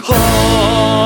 好